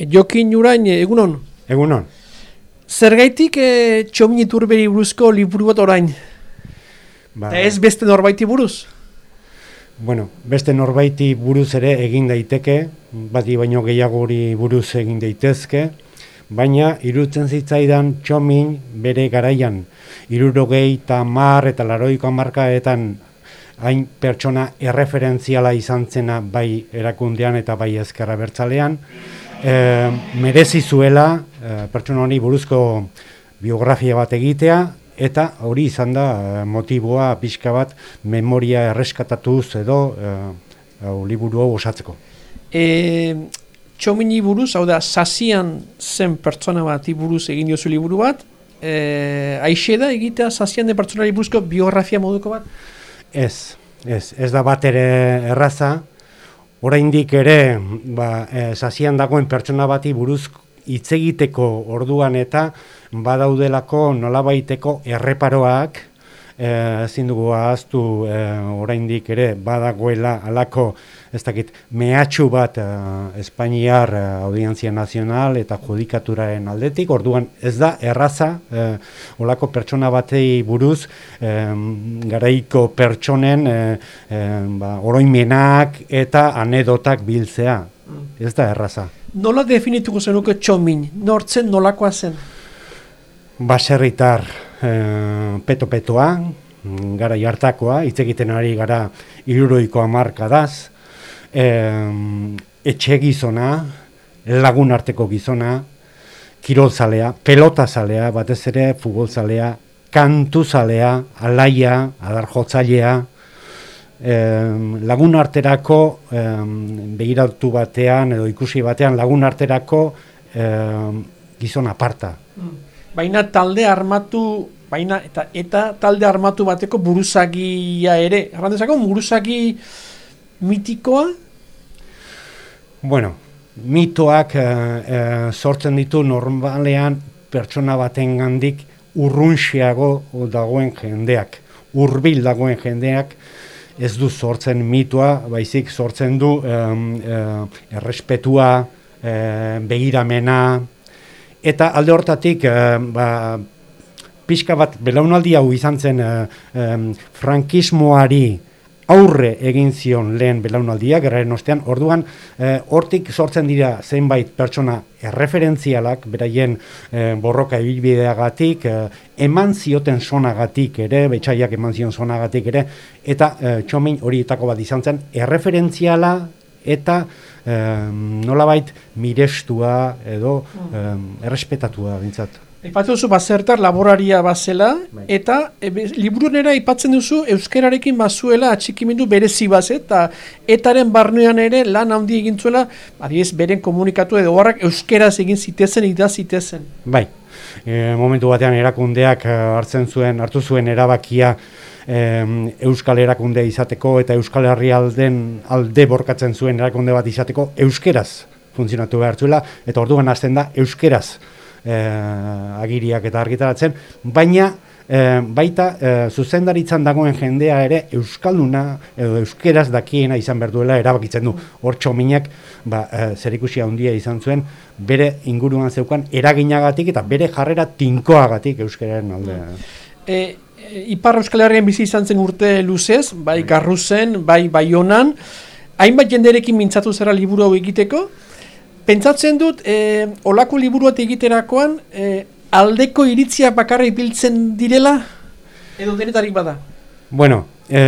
Jokin Urain, egunon? Egunon. Zergaitik e, txomin iturberi buruzko liburu bat orain? Ba, Ez beste norbaiti buruz? bueno, beste norbaiti buruz ere egin daiteke, bati baino gehiagori buruz egin daitezke, baina irutzen zitzaidan txomin bere garaian, irurogei eta mar eta laroiko markaetan hain pertsona erreferentziala izan zena bai erakundean eta bai ezkerra bertzalean, e, merezi zuela e, pertsona honi buruzko biografia bat egitea, eta hori izan da eh, motiboa pixka bat memoria erreskatatuz edo e, hau liburu hau osatzeko. E, txomini buruz, hau da, sazian zen pertsona bat buruz egin diozu liburu bat, e, aixe da egitea sazian den pertsonari buruzko biografia moduko bat? Ez, ez, ez da bat ere erraza, oraindik ere ba, e, sazian dagoen pertsona bati buruz hitz egiteko orduan eta badaudelako nolabaiteko erreparoak eh, ezin dugu ahaztu e, oraindik ere badagoela alako ez dakit mehatxu bat e, Espainiar e, Audientzia Nazional eta Judikaturaren aldetik orduan ez da erraza e, olako pertsona batei buruz e, garaiko pertsonen e, e, ba, oroimenak eta anedotak biltzea ez da erraza Nola definituko zenuke txomin? Nortzen nolakoa zen? Baserritar e, peto-petoa, gara jartakoa, hitz egiten ari gara iruroiko amarkadaz, e, etxe gizona, lagun arteko gizona, kirolzalea, pelotazalea, batez ere futbolzalea, kantuzalea, alaia, adarjotzailea, e, lagun arterako e, begiratu batean edo ikusi batean lagun arterako e, gizon aparta. Mm baina talde armatu baina eta eta talde armatu bateko buruzagia ere. Errandezako buruzagi mitikoa? Bueno mitoak e, sortzen ditu normalean pertsona baten gandik urrunxiago dagoen jendeak. Hurbil dagoen jendeak ez du sortzen mitoa baizik sortzen du e, errespetua e, begiramena eta alde hortatik e, ba, pixka bat belaunaldi hau izan zen e, frankismoari aurre egin zion lehen belaunaldia, gerraren ostean, orduan e, hortik sortzen dira zenbait pertsona erreferentzialak, beraien e, borroka ibilbideagatik, e, eman zioten sonagatik ere, betxaiak eman zion sonagatik ere, eta e, txomin horietako bat izan zen, erreferentziala eta um, nolabait mirestua edo um, errespetatua bintzat. Ipatzen duzu bazertar laboraria bazela, bai. eta e, liburunera ipatzen duzu euskerarekin bazuela atxikimendu berezi bazet, eta etaren barnean ere lan handi egin zuela, adiez, beren komunikatu edo horrak euskeraz egin zitezen, idaz zitezen. Bai, e, momentu batean erakundeak eh, hartzen zuen, hartu zuen erabakia euskal erakunde izateko eta euskal herrialden alde borkatzen zuen erakunde bat izateko euskeraz funtzionatu behar zuela, eta orduan hasten da euskeraz e, agiriak eta argitaratzen, baina e, baita e, zuzendaritzan dagoen jendea ere euskalduna edo euskeraz dakiena izan behar duela erabakitzen du. Hor txominak ba, e, zer ikusia handia izan zuen bere inguruan zeukan eraginagatik eta bere jarrera tinkoagatik euskeraren alde. E, Ipar Euskal Herrian bizi izan zen urte luzez, bai, bai. garruzen, bai baionan, hainbat jenderekin mintzatu zera liburu hau egiteko, pentsatzen dut, e, olako liburu bat egiterakoan, e, aldeko iritzia bakarra ipiltzen direla, edo denetarik bada? Bueno, e,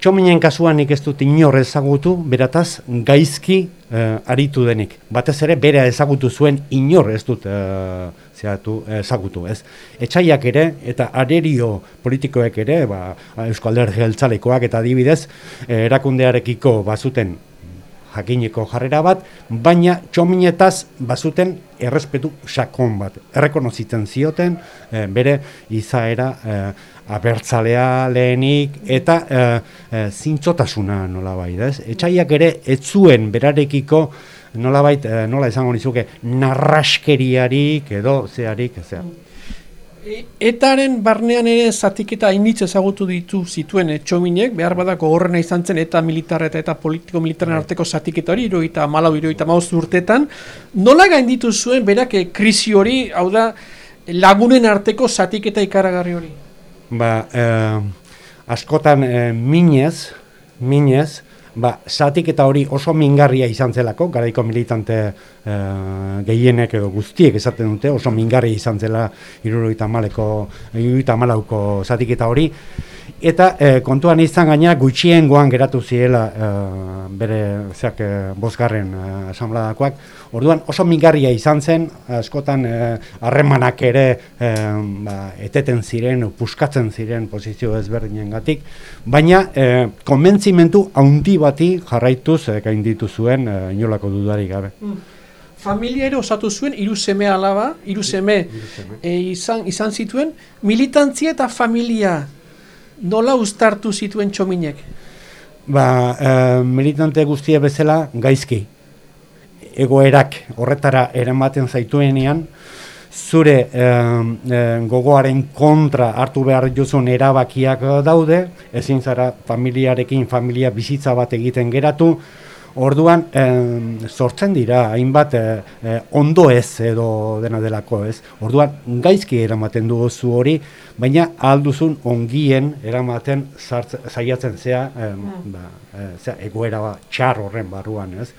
txominen kasuan nik ez dut inor ezagutu, berataz gaizki e, aritu denik. Batez ere, bere ezagutu zuen inor ez dut e, zehatu ezagutu, ez? Etxaiak ere, eta arerio politikoek ere, ba, Euskal Herri eta adibidez, erakundearekiko bazuten jakineko jarrera bat, baina txominetaz bazuten errespetu sakon bat. Errekonozitzen zioten e, bere izaera e, abertzalea lehenik eta e, e, zintzotasuna nolabait. Ez? Etxaiak ere ez zuen berarekiko nolabait, nola izango nizuke, narraskeriarik edo zearik. Zea. Etaren barnean ere zatiketa hainitz ezagutu ditu zituen etxominek, behar badako horrena izan zen eta militar eta eta politiko-militaren bai. arteko zatiketa hori, iroita malau, iroita mauz urtetan. Nola gainditu zuen berak eh, krisi hori, hau da, lagunen arteko zatiketa ikaragarri hori? Ba, eh, askotan eh, minez, minez, ba, zatik eta hori oso mingarria izan zelako, garaiko militante e, gehienek edo guztiek esaten dute, oso mingarria izan zela iruruita maleko, iruruita malauko zatik eta hori, Eta e, kontuan izan gaina gutxien goan geratu ziela e, bere zeak e, bosgarren e, Orduan oso mingarria izan zen, askotan harremanak ere e, ba, eteten ziren, puskatzen ziren posizio ezberdinen gatik. Baina e, konbentzimentu haundi bati jarraituz e, gainditu zuen e, inolako dudarik gabe. Mm. Familia ere osatu zuen, iru seme alaba, iru seme, izan, izan zituen, militantzia eta familia nola ustartu zituen txominek? Ba, e, militante guztia bezala gaizki. Egoerak horretara eramaten zaituenean, zure e, gogoaren kontra hartu behar juzun erabakiak daude, ezin zara familiarekin familia bizitza bat egiten geratu, Orduan, eh, sortzen dira, hainbat eh, ondo ez edo dena delako ez. Orduan, gaizki eramaten dugu zu hori, baina alduzun ongien eramaten zaiatzen zea, eh, ba, zea egoera ba, txar horren barruan ez.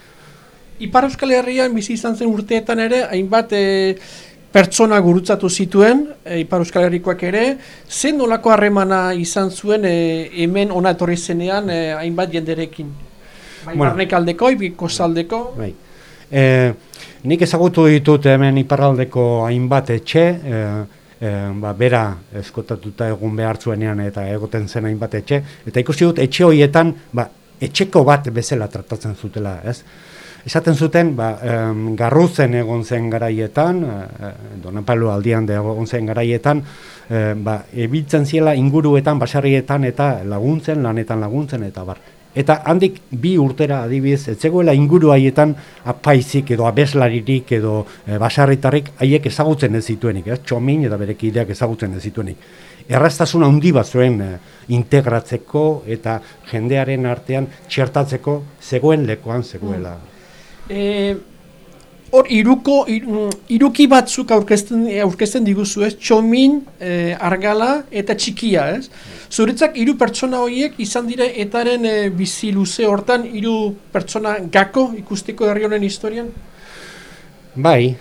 Ipar Euskal Herrian bizi izan zen urteetan ere, hainbat pertsona gurutzatu zituen, e, Ipar Euskal Herrikoak ere, zen nolako harremana izan zuen hemen ona etorri zenean hainbat jenderekin? Bai, bueno, barnek aldeko, ibiko zaldeko. Bai. E, nik ezagutu ditut hemen iparraldeko hainbat etxe, e, e, ba, bera eskotatuta egun behar zuenean eta egoten zen hainbat etxe, eta ikusi dut etxe horietan ba, etxeko bat bezala tratatzen zutela, ez? Esaten zuten, ba, em, garruzen egon zen garaietan, e, Donapalo aldian de egon zen garaietan, e, ba, ebiltzen ziela inguruetan, basarrietan eta laguntzen, lanetan laguntzen, eta bar. Eta handik bi urtera adibidez, etzegoela inguru haietan apaizik edo abeslaririk edo e, basarritarrik haiek ezagutzen ez zituenik, ez? txomin eta berek ideak ezagutzen ez zituenik. Erraztasuna handi bat zuen eh, integratzeko eta jendearen artean txertatzeko zegoen lekoan zegoela. Mm. Hor, iruko, iruki batzuk aurkezten, aurkezten diguzu ez, txomin, e, argala eta txikia ez. Zuretzak, hiru pertsona horiek izan dira etaren e, bizi luze hortan, hiru pertsona gako ikusteko herri honen historian? Bai,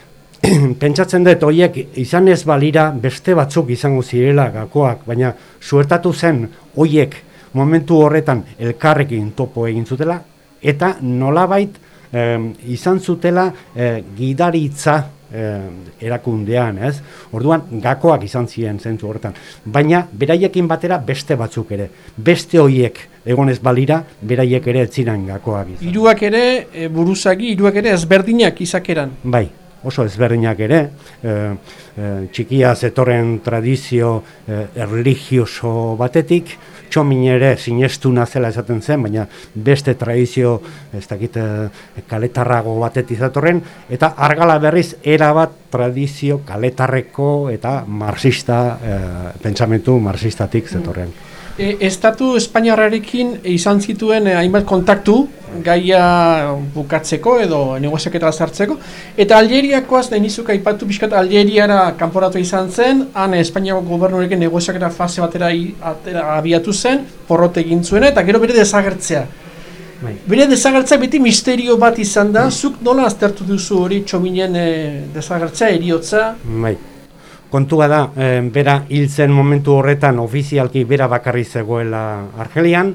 pentsatzen dut horiek izan ez balira beste batzuk izango zirela gakoak, baina suertatu zen horiek momentu horretan elkarrekin topo egin zutela, eta nolabait, eh, izan zutela eh, gidaritza erakundean, ez? Orduan gakoak izan ziren zentzu horretan, baina beraiekin batera beste batzuk ere. Beste hoiek egonez balira, beraiek ere etzinan gakoak izan. Hiruak ere e, buruzagi, hiruak ere ezberdinak izakeran. Bai, oso ezberdinak ere, e, e, txikia zetorren tradizio e, erligioso batetik, txomin ere sinestuna zela esaten zen, baina beste tradizio, ez dakit, e, kaletarrago batet izatorren, eta argala berriz erabat tradizio kaletarreko eta marxista, e, pentsamentu marxistatik zetorren. E, Estatu Espainiarrarekin izan zituen eh, hainbat kontaktu gaia bukatzeko edo negoziaketa sartzeko eta Algeriakoaz da inizuk aipatu pixkat Algeriara kanporatu izan zen han Espainiako gobernurekin negoziaketa fase batera atera, abiatu zen porrote egin zuen eta gero bere desagertzea Bai. Bere desagertzea beti misterio bat izan da, zuk nola aztertu duzu hori txominen e, desagertzea, eriotza? Bai. Kontua da, e, bera hiltzen momentu horretan ofizialki bera bakarri zegoela Argelian,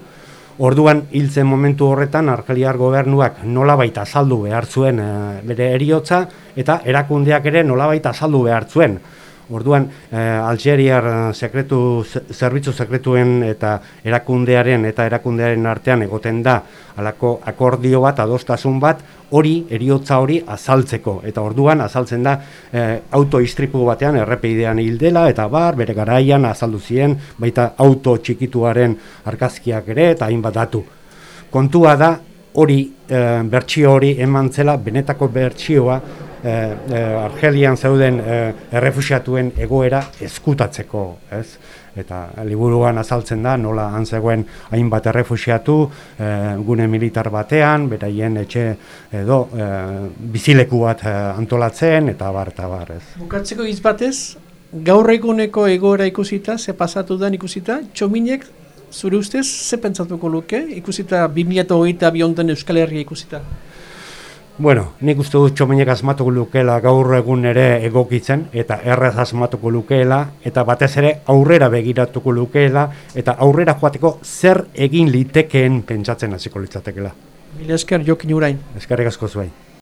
orduan hiltzen momentu horretan Argeliar gobernuak nolabait azaldu behar zuen e, bere eriotza, eta erakundeak ere nolabait azaldu behar zuen. Orduan, eh, Algeriar eh, sekretu, zerbitzu sekretuen eta erakundearen eta erakundearen artean egoten da alako akordio bat, adostasun bat, hori, eriotza hori azaltzeko. Eta orduan, azaltzen da eh, autoistripu batean errepeidean hildela eta bar, bere garaian azaldu ziren, baita auto txikituaren arkazkiak ere eta hainbat datu. Kontua da, hori, eh, bertsio hori eman zela, benetako bertsioa, Argelian zeuden e, errefusiatuen egoera eskutatzeko, ez? eta liburuan azaltzen da nola han zegoen hainbat errefusiatu e, gune militar batean, beraien etxe edo e, bizileku bat antolatzen eta bar eta bar, ez. Bukatzeko hitz batez, gaur eguneko egoera ikusita, ze pasatu den ikusita, txominek zure ustez, ze pentsatuko luke, ikusita 2008 bionten Euskal Herria ikusita? Bueno, nik uste dut txominek asmatuko lukeela gaur egun ere egokitzen, eta erraz asmatuko lukeela, eta batez ere aurrera begiratuko lukeela, eta aurrera joateko zer egin litekeen pentsatzen hasiko litzatekela. Mila esker jokin urain. Eskerrik asko zuai.